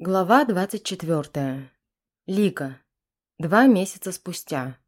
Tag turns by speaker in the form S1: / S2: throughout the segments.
S1: Глава 24. Лика. Два месяца спустя.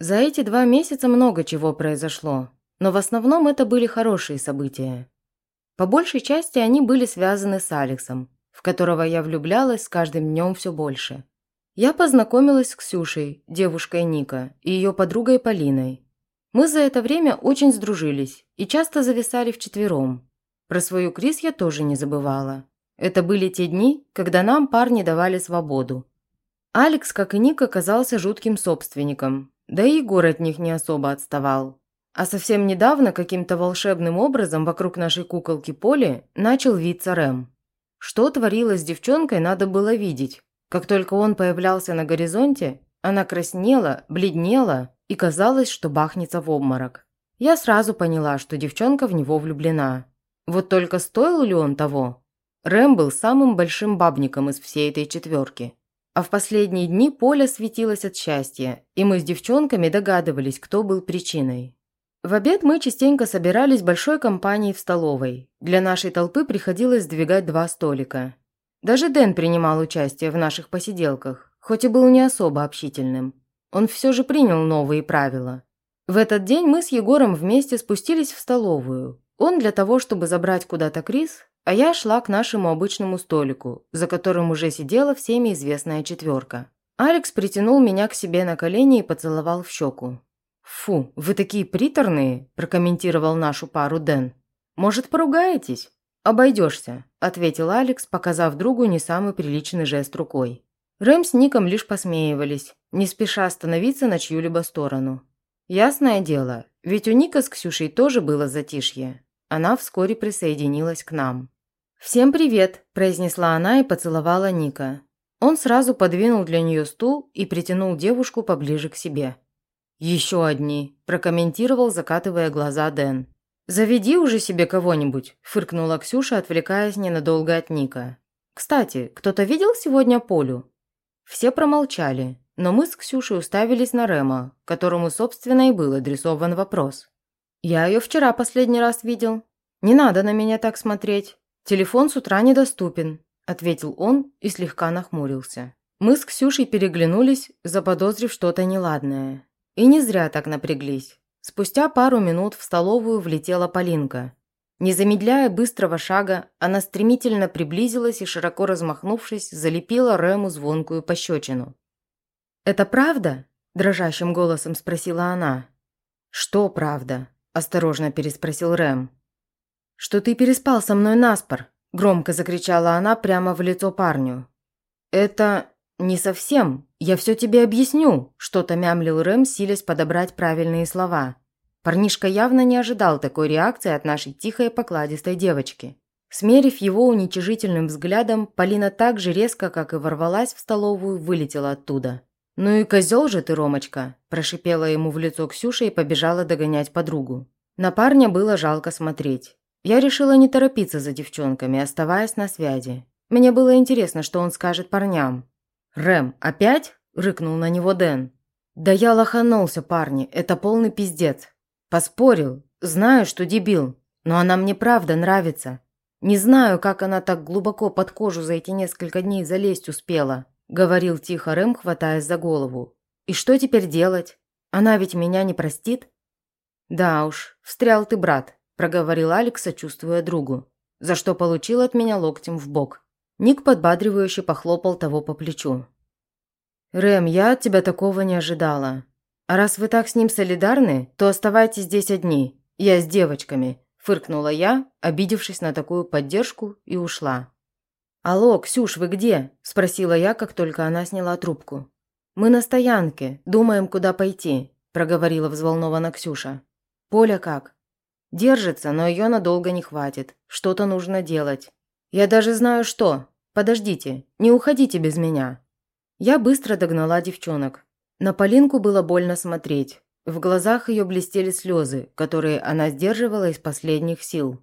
S1: За эти два месяца много чего произошло, но в основном это были хорошие события. По большей части они были связаны с Алексом, в которого я влюблялась с каждым днем все больше. Я познакомилась с Ксюшей, девушкой Ника, и ее подругой Полиной. Мы за это время очень сдружились и часто зависали вчетвером. Про свою Крис я тоже не забывала. Это были те дни, когда нам парни давали свободу. Алекс, как и Ник, оказался жутким собственником, да и Егор от них не особо отставал. А совсем недавно каким-то волшебным образом вокруг нашей куколки Поли начал виться Рэм. Что творилось с девчонкой, надо было видеть. Как только он появлялся на горизонте, она краснела, бледнела и казалось, что бахнется в обморок. Я сразу поняла, что девчонка в него влюблена. Вот только стоил ли он того? Рэм был самым большим бабником из всей этой четверки. А в последние дни Поля светилась от счастья, и мы с девчонками догадывались, кто был причиной. В обед мы частенько собирались большой компанией в столовой. Для нашей толпы приходилось сдвигать два столика. Даже Дэн принимал участие в наших посиделках, хоть и был не особо общительным. Он все же принял новые правила. В этот день мы с Егором вместе спустились в столовую. Он для того, чтобы забрать куда-то Крис, а я шла к нашему обычному столику, за которым уже сидела всеми известная четверка. Алекс притянул меня к себе на колени и поцеловал в щеку. «Фу, вы такие приторные», – прокомментировал нашу пару Дэн. «Может, поругаетесь?» «Обойдешься», – ответил Алекс, показав другу не самый приличный жест рукой. Рэм с Ником лишь посмеивались, не спеша становиться на чью-либо сторону. Ясное дело, ведь у Ника с Ксюшей тоже было затишье. Она вскоре присоединилась к нам. «Всем привет», – произнесла она и поцеловала Ника. Он сразу подвинул для нее стул и притянул девушку поближе к себе. «Еще одни», – прокомментировал, закатывая глаза Дэн. «Заведи уже себе кого-нибудь», – фыркнула Ксюша, отвлекаясь ненадолго от Ника. «Кстати, кто-то видел сегодня Полю?» Все промолчали, но мы с Ксюшей уставились на Рема, которому, собственно, и был адресован вопрос. «Я ее вчера последний раз видел. Не надо на меня так смотреть. «Телефон с утра недоступен», – ответил он и слегка нахмурился. Мы с Ксюшей переглянулись, заподозрив что-то неладное. И не зря так напряглись. Спустя пару минут в столовую влетела Полинка. Не замедляя быстрого шага, она стремительно приблизилась и, широко размахнувшись, залепила Рэму звонкую пощечину. «Это правда?» – дрожащим голосом спросила она. «Что правда?» – осторожно переспросил Рэм что ты переспал со мной наспор», – громко закричала она прямо в лицо парню. «Это не совсем. Я все тебе объясню», – что-то мямлил Рэм, силясь подобрать правильные слова. Парнишка явно не ожидал такой реакции от нашей тихой покладистой девочки. Смерив его уничижительным взглядом, Полина так же резко, как и ворвалась в столовую, вылетела оттуда. «Ну и козел же ты, Ромочка!» – прошипела ему в лицо Ксюша и побежала догонять подругу. На парня было жалко смотреть. Я решила не торопиться за девчонками, оставаясь на связи. Мне было интересно, что он скажет парням. «Рэм, опять?» – рыкнул на него Дэн. «Да я лоханулся, парни, это полный пиздец. Поспорил, знаю, что дебил, но она мне правда нравится. Не знаю, как она так глубоко под кожу за эти несколько дней залезть успела», – говорил тихо Рэм, хватаясь за голову. «И что теперь делать? Она ведь меня не простит?» «Да уж, встрял ты, брат проговорил Алекс, сочувствуя другу, за что получил от меня локтем в бок. Ник подбадривающе похлопал того по плечу. «Рэм, я от тебя такого не ожидала. А раз вы так с ним солидарны, то оставайтесь здесь одни. Я с девочками», – фыркнула я, обидевшись на такую поддержку, и ушла. «Алло, Ксюш, вы где?» – спросила я, как только она сняла трубку. «Мы на стоянке, думаем, куда пойти», – проговорила взволнованно Ксюша. «Поля как?» Держится, но ее надолго не хватит. Что-то нужно делать. Я даже знаю что. Подождите, не уходите без меня. Я быстро догнала девчонок. На Полинку было больно смотреть. В глазах ее блестели слезы, которые она сдерживала из последних сил.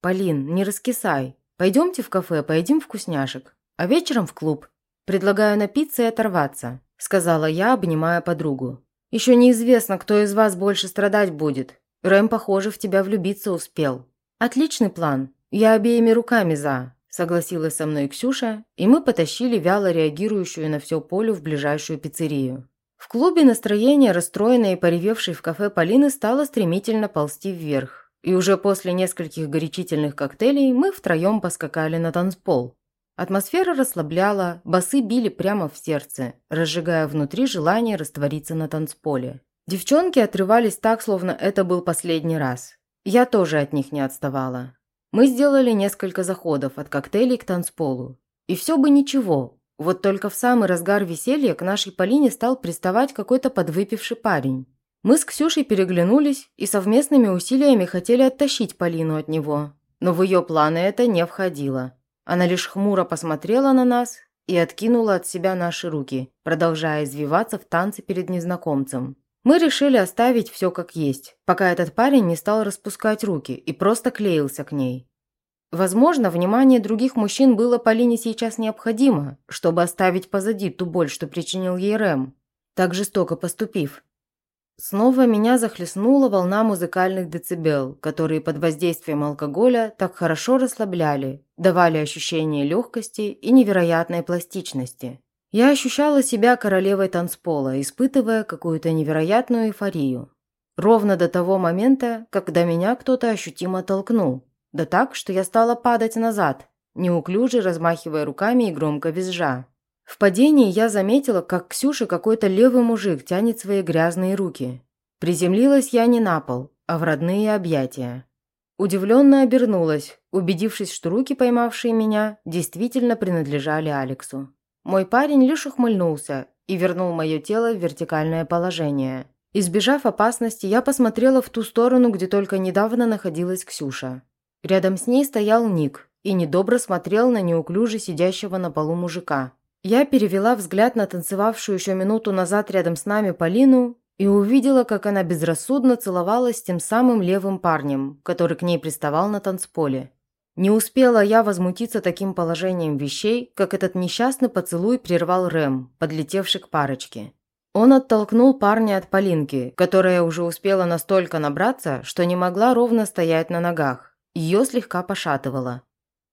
S1: «Полин, не раскисай. Пойдемте в кафе, поедим вкусняшек. А вечером в клуб. Предлагаю напиться и оторваться», – сказала я, обнимая подругу. «Еще неизвестно, кто из вас больше страдать будет. Рэм, похоже, в тебя влюбиться успел. Отличный план. Я обеими руками за. согласилась со мной Ксюша, и мы потащили вяло реагирующую на все Полю в ближайшую пиццерию. В клубе настроение, расстроенное и поревевшей в кафе Полины, стало стремительно ползти вверх. И уже после нескольких горячительных коктейлей мы втроем поскакали на танцпол. Атмосфера расслабляла, басы били прямо в сердце, разжигая внутри желание раствориться на танцполе. Девчонки отрывались так, словно это был последний раз. Я тоже от них не отставала. Мы сделали несколько заходов от коктейлей к танцполу. И все бы ничего, вот только в самый разгар веселья к нашей Полине стал приставать какой-то подвыпивший парень. Мы с Ксюшей переглянулись и совместными усилиями хотели оттащить Полину от него. Но в ее планы это не входило. Она лишь хмуро посмотрела на нас и откинула от себя наши руки, продолжая извиваться в танце перед незнакомцем. Мы решили оставить все как есть, пока этот парень не стал распускать руки и просто клеился к ней. Возможно, внимание других мужчин было Полине сейчас необходимо, чтобы оставить позади ту боль, что причинил ей Рэм, так жестоко поступив. Снова меня захлестнула волна музыкальных децибел, которые под воздействием алкоголя так хорошо расслабляли, давали ощущение легкости и невероятной пластичности. Я ощущала себя королевой танцпола, испытывая какую-то невероятную эйфорию. Ровно до того момента, когда меня кто-то ощутимо толкнул. Да так, что я стала падать назад, неуклюже размахивая руками и громко визжа. В падении я заметила, как Ксюша какой-то левый мужик тянет свои грязные руки. Приземлилась я не на пол, а в родные объятия. Удивленно обернулась, убедившись, что руки, поймавшие меня, действительно принадлежали Алексу. Мой парень лишь ухмыльнулся и вернул мое тело в вертикальное положение. Избежав опасности, я посмотрела в ту сторону, где только недавно находилась Ксюша. Рядом с ней стоял Ник и недобро смотрел на неуклюже сидящего на полу мужика. Я перевела взгляд на танцевавшую еще минуту назад рядом с нами Полину и увидела, как она безрассудно целовалась с тем самым левым парнем, который к ней приставал на танцполе. Не успела я возмутиться таким положением вещей, как этот несчастный поцелуй прервал Рэм, подлетевший к парочке. Он оттолкнул парня от Полинки, которая уже успела настолько набраться, что не могла ровно стоять на ногах. Ее слегка пошатывало.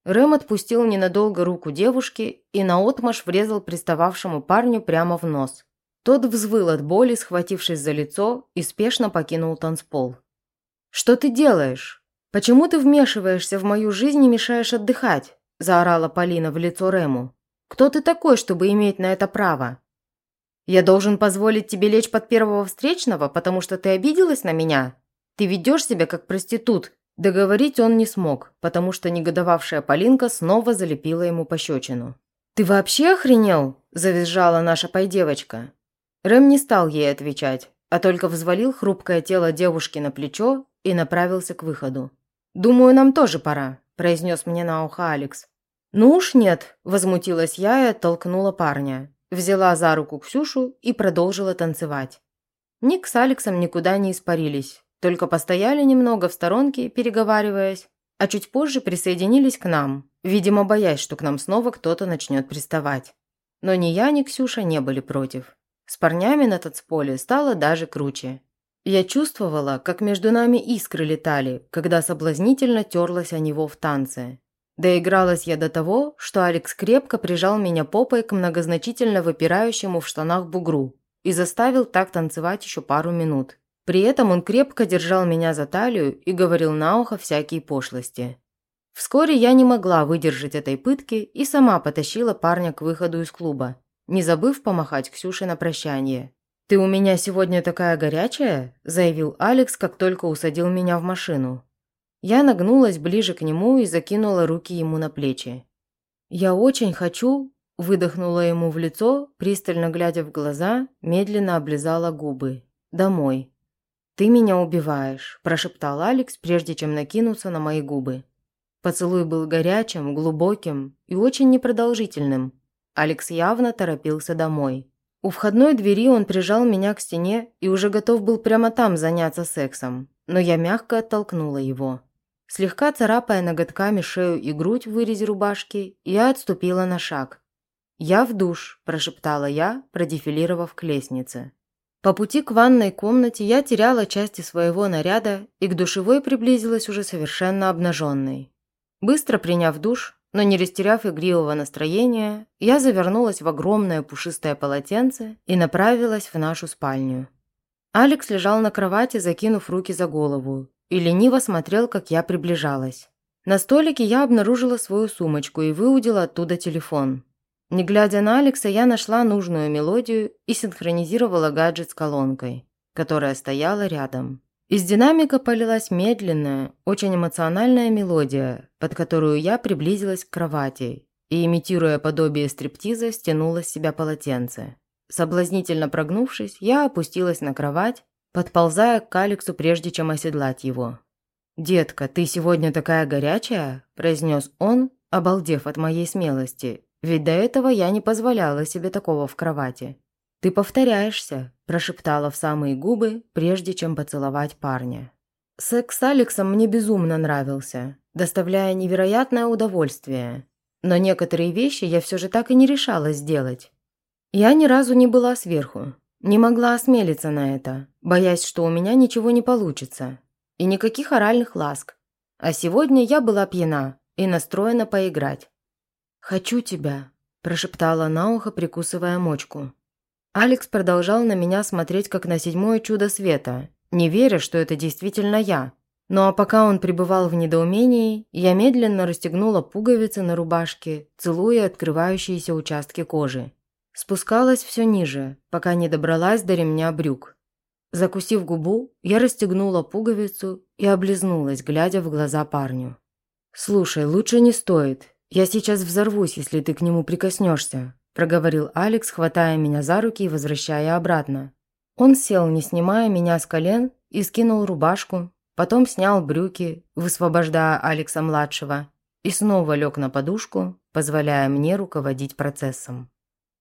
S1: Рэм отпустил ненадолго руку девушки и наотмашь врезал пристававшему парню прямо в нос. Тот взвыл от боли, схватившись за лицо, и спешно покинул танцпол. «Что ты делаешь? Почему ты вмешиваешься в мою жизнь и мешаешь отдыхать?» – заорала Полина в лицо Рэму. «Кто ты такой, чтобы иметь на это право?» «Я должен позволить тебе лечь под первого встречного, потому что ты обиделась на меня? Ты ведешь себя как проститут, Договорить он не смог, потому что негодовавшая Полинка снова залепила ему пощечину. «Ты вообще охренел?» – завизжала наша пайдевочка. Рэм не стал ей отвечать, а только взвалил хрупкое тело девушки на плечо и направился к выходу. «Думаю, нам тоже пора», – произнес мне на ухо Алекс. «Ну уж нет», – возмутилась я и оттолкнула парня. Взяла за руку Ксюшу и продолжила танцевать. Ник с Алексом никуда не испарились. Только постояли немного в сторонке, переговариваясь, а чуть позже присоединились к нам, видимо, боясь, что к нам снова кто-то начнет приставать. Но ни я, ни Ксюша не были против. С парнями на танцполе стало даже круче. Я чувствовала, как между нами искры летали, когда соблазнительно терлась о него в танце. Доигралась я до того, что Алекс крепко прижал меня попой к многозначительно выпирающему в штанах бугру и заставил так танцевать еще пару минут. При этом он крепко держал меня за талию и говорил на ухо всякие пошлости. Вскоре я не могла выдержать этой пытки и сама потащила парня к выходу из клуба, не забыв помахать Ксюше на прощание. «Ты у меня сегодня такая горячая?» – заявил Алекс, как только усадил меня в машину. Я нагнулась ближе к нему и закинула руки ему на плечи. «Я очень хочу», – выдохнула ему в лицо, пристально глядя в глаза, медленно облизала губы. «Домой». «Ты меня убиваешь», – прошептал Алекс, прежде чем накинуться на мои губы. Поцелуй был горячим, глубоким и очень непродолжительным. Алекс явно торопился домой. У входной двери он прижал меня к стене и уже готов был прямо там заняться сексом, но я мягко оттолкнула его. Слегка царапая ноготками шею и грудь в вырезе рубашки, я отступила на шаг. «Я в душ», – прошептала я, продефилировав к лестнице. По пути к ванной комнате я теряла части своего наряда и к душевой приблизилась уже совершенно обнаженной. Быстро приняв душ, но не растеряв игривого настроения, я завернулась в огромное пушистое полотенце и направилась в нашу спальню. Алекс лежал на кровати, закинув руки за голову, и лениво смотрел, как я приближалась. На столике я обнаружила свою сумочку и выудила оттуда телефон. Не глядя на Алекса, я нашла нужную мелодию и синхронизировала гаджет с колонкой, которая стояла рядом. Из динамика полилась медленная, очень эмоциональная мелодия, под которую я приблизилась к кровати и, имитируя подобие стриптиза, стянула с себя полотенце. Соблазнительно прогнувшись, я опустилась на кровать, подползая к Алексу, прежде чем оседлать его. «Детка, ты сегодня такая горячая?» – произнес он, обалдев от моей смелости, ведь до этого я не позволяла себе такого в кровати. «Ты повторяешься», – прошептала в самые губы, прежде чем поцеловать парня. Секс с Алексом мне безумно нравился, доставляя невероятное удовольствие. Но некоторые вещи я все же так и не решалась сделать. Я ни разу не была сверху, не могла осмелиться на это, боясь, что у меня ничего не получится. И никаких оральных ласк. А сегодня я была пьяна и настроена поиграть. «Хочу тебя», – прошептала на ухо, прикусывая мочку. Алекс продолжал на меня смотреть как на седьмое чудо света, не веря, что это действительно я. Ну а пока он пребывал в недоумении, я медленно расстегнула пуговицы на рубашке, целуя открывающиеся участки кожи. Спускалась все ниже, пока не добралась до ремня брюк. Закусив губу, я расстегнула пуговицу и облизнулась, глядя в глаза парню. «Слушай, лучше не стоит. Я сейчас взорвусь, если ты к нему прикоснешься», – проговорил Алекс, хватая меня за руки и возвращая обратно. Он сел, не снимая меня с колен, и скинул рубашку, потом снял брюки, высвобождая Алекса-младшего, и снова лег на подушку, позволяя мне руководить процессом.